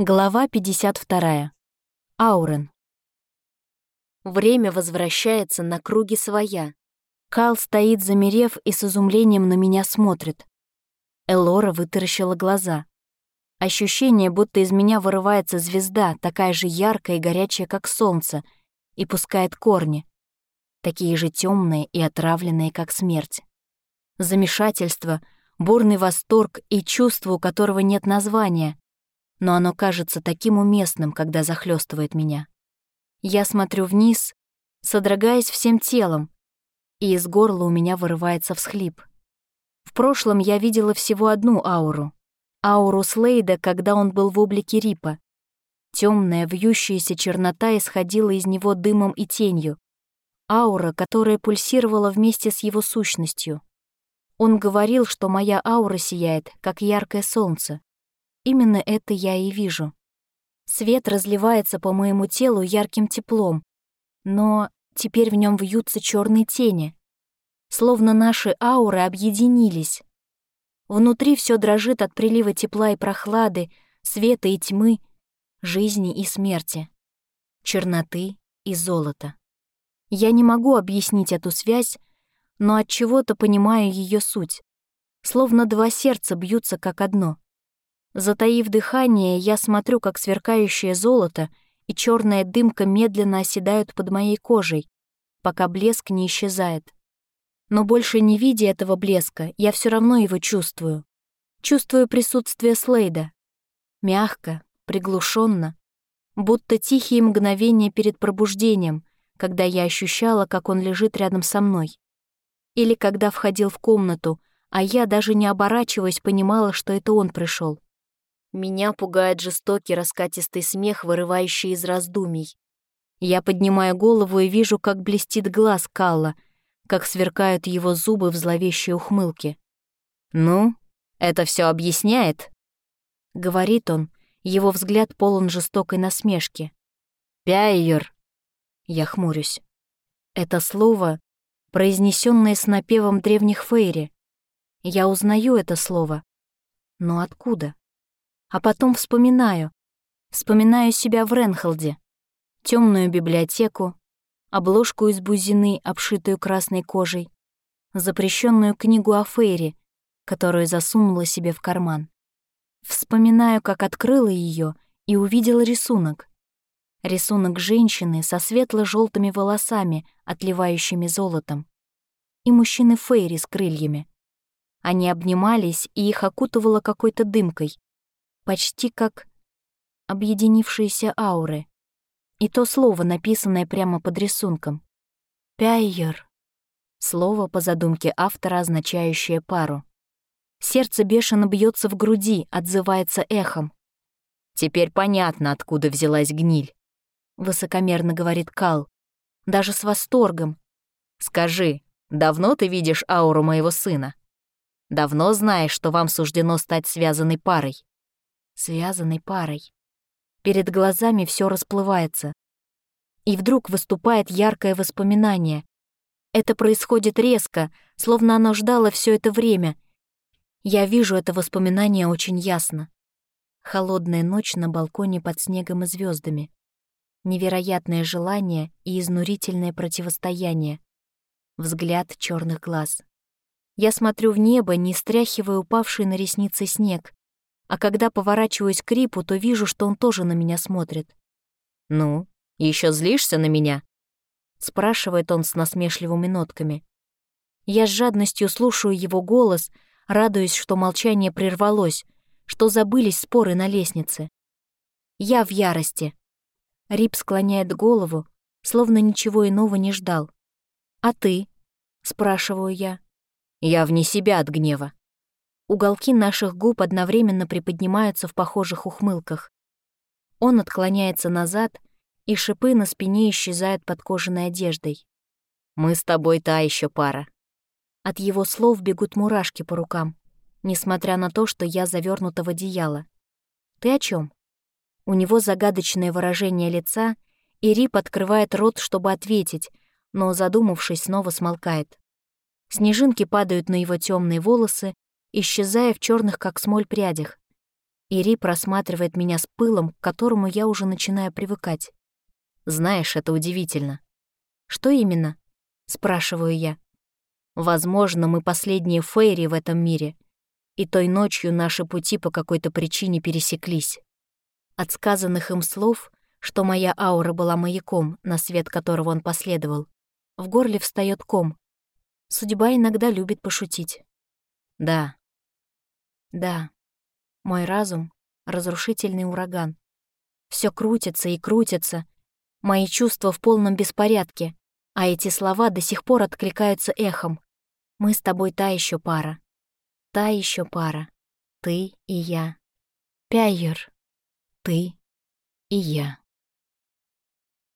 Глава 52. Аурен. Время возвращается на круги своя. Кал стоит, замерев, и с изумлением на меня смотрит. Элора вытаращила глаза. Ощущение, будто из меня вырывается звезда, такая же яркая и горячая, как солнце, и пускает корни, такие же темные и отравленные, как смерть. Замешательство, бурный восторг и чувство, у которого нет названия — но оно кажется таким уместным, когда захлестывает меня. Я смотрю вниз, содрогаясь всем телом, и из горла у меня вырывается всхлип. В прошлом я видела всего одну ауру. Ауру Слейда, когда он был в облике Рипа. Темная, вьющаяся чернота исходила из него дымом и тенью. Аура, которая пульсировала вместе с его сущностью. Он говорил, что моя аура сияет, как яркое солнце. Именно это я и вижу. Свет разливается по моему телу ярким теплом, но теперь в нем вьются черные тени, словно наши ауры объединились. Внутри все дрожит от прилива тепла и прохлады, света и тьмы, жизни и смерти, черноты и золота. Я не могу объяснить эту связь, но от чего-то понимаю ее суть. Словно два сердца бьются как одно. Затаив дыхание, я смотрю, как сверкающее золото и черная дымка медленно оседают под моей кожей, пока блеск не исчезает. Но больше не видя этого блеска, я все равно его чувствую. Чувствую присутствие Слейда. Мягко, приглушенно, будто тихие мгновения перед пробуждением, когда я ощущала, как он лежит рядом со мной. Или когда входил в комнату, а я, даже не оборачиваясь, понимала, что это он пришел. Меня пугает жестокий раскатистый смех, вырывающий из раздумий. Я поднимаю голову и вижу, как блестит глаз Калла, как сверкают его зубы в зловещей ухмылке. «Ну, это все объясняет?» — говорит он, его взгляд полон жестокой насмешки. «Пяйер!» Я хмурюсь. Это слово, произнесенное с напевом древних фейри. Я узнаю это слово. Но откуда? А потом вспоминаю. Вспоминаю себя в Ренхолде. темную библиотеку, обложку из бузины, обшитую красной кожей, запрещенную книгу о Фейре, которую засунула себе в карман. Вспоминаю, как открыла ее и увидела рисунок. Рисунок женщины со светло желтыми волосами, отливающими золотом, и мужчины Фейри с крыльями. Они обнимались, и их окутывало какой-то дымкой, почти как объединившиеся ауры. И то слово, написанное прямо под рисунком. «Пяйер» — слово по задумке автора, означающее пару. Сердце бешено бьется в груди, отзывается эхом. «Теперь понятно, откуда взялась гниль», — высокомерно говорит Кал, даже с восторгом. «Скажи, давно ты видишь ауру моего сына? Давно знаешь, что вам суждено стать связанной парой?» Связанной парой. Перед глазами все расплывается. И вдруг выступает яркое воспоминание. Это происходит резко, словно оно ждало все это время. Я вижу это воспоминание очень ясно. Холодная ночь на балконе под снегом и звездами. Невероятное желание и изнурительное противостояние. Взгляд черных глаз. Я смотрю в небо, не стряхивая упавший на ресницы снег, а когда поворачиваюсь к Рипу, то вижу, что он тоже на меня смотрит. «Ну, еще злишься на меня?» — спрашивает он с насмешливыми нотками. Я с жадностью слушаю его голос, радуясь, что молчание прервалось, что забылись споры на лестнице. Я в ярости. Рип склоняет голову, словно ничего иного не ждал. «А ты?» — спрашиваю я. «Я вне себя от гнева», Уголки наших губ одновременно приподнимаются в похожих ухмылках. Он отклоняется назад, и шипы на спине исчезают под кожаной одеждой. «Мы с тобой та еще пара». От его слов бегут мурашки по рукам, несмотря на то, что я завернута в одеяло. «Ты о чем? У него загадочное выражение лица, и Рип открывает рот, чтобы ответить, но, задумавшись, снова смолкает. Снежинки падают на его темные волосы, исчезая в черных как смоль прядях. Ири просматривает меня с пылом, к которому я уже начинаю привыкать. Знаешь, это удивительно. Что именно? Спрашиваю я. Возможно, мы последние фейри в этом мире, и той ночью наши пути по какой-то причине пересеклись. От сказанных им слов, что моя аура была маяком, на свет которого он последовал, в горле встает ком. Судьба иногда любит пошутить. Да. Да. Мой разум — разрушительный ураган. Все крутится и крутится. Мои чувства в полном беспорядке, а эти слова до сих пор откликаются эхом. Мы с тобой та еще пара. Та еще пара. Ты и я. Пяйер. Ты и я.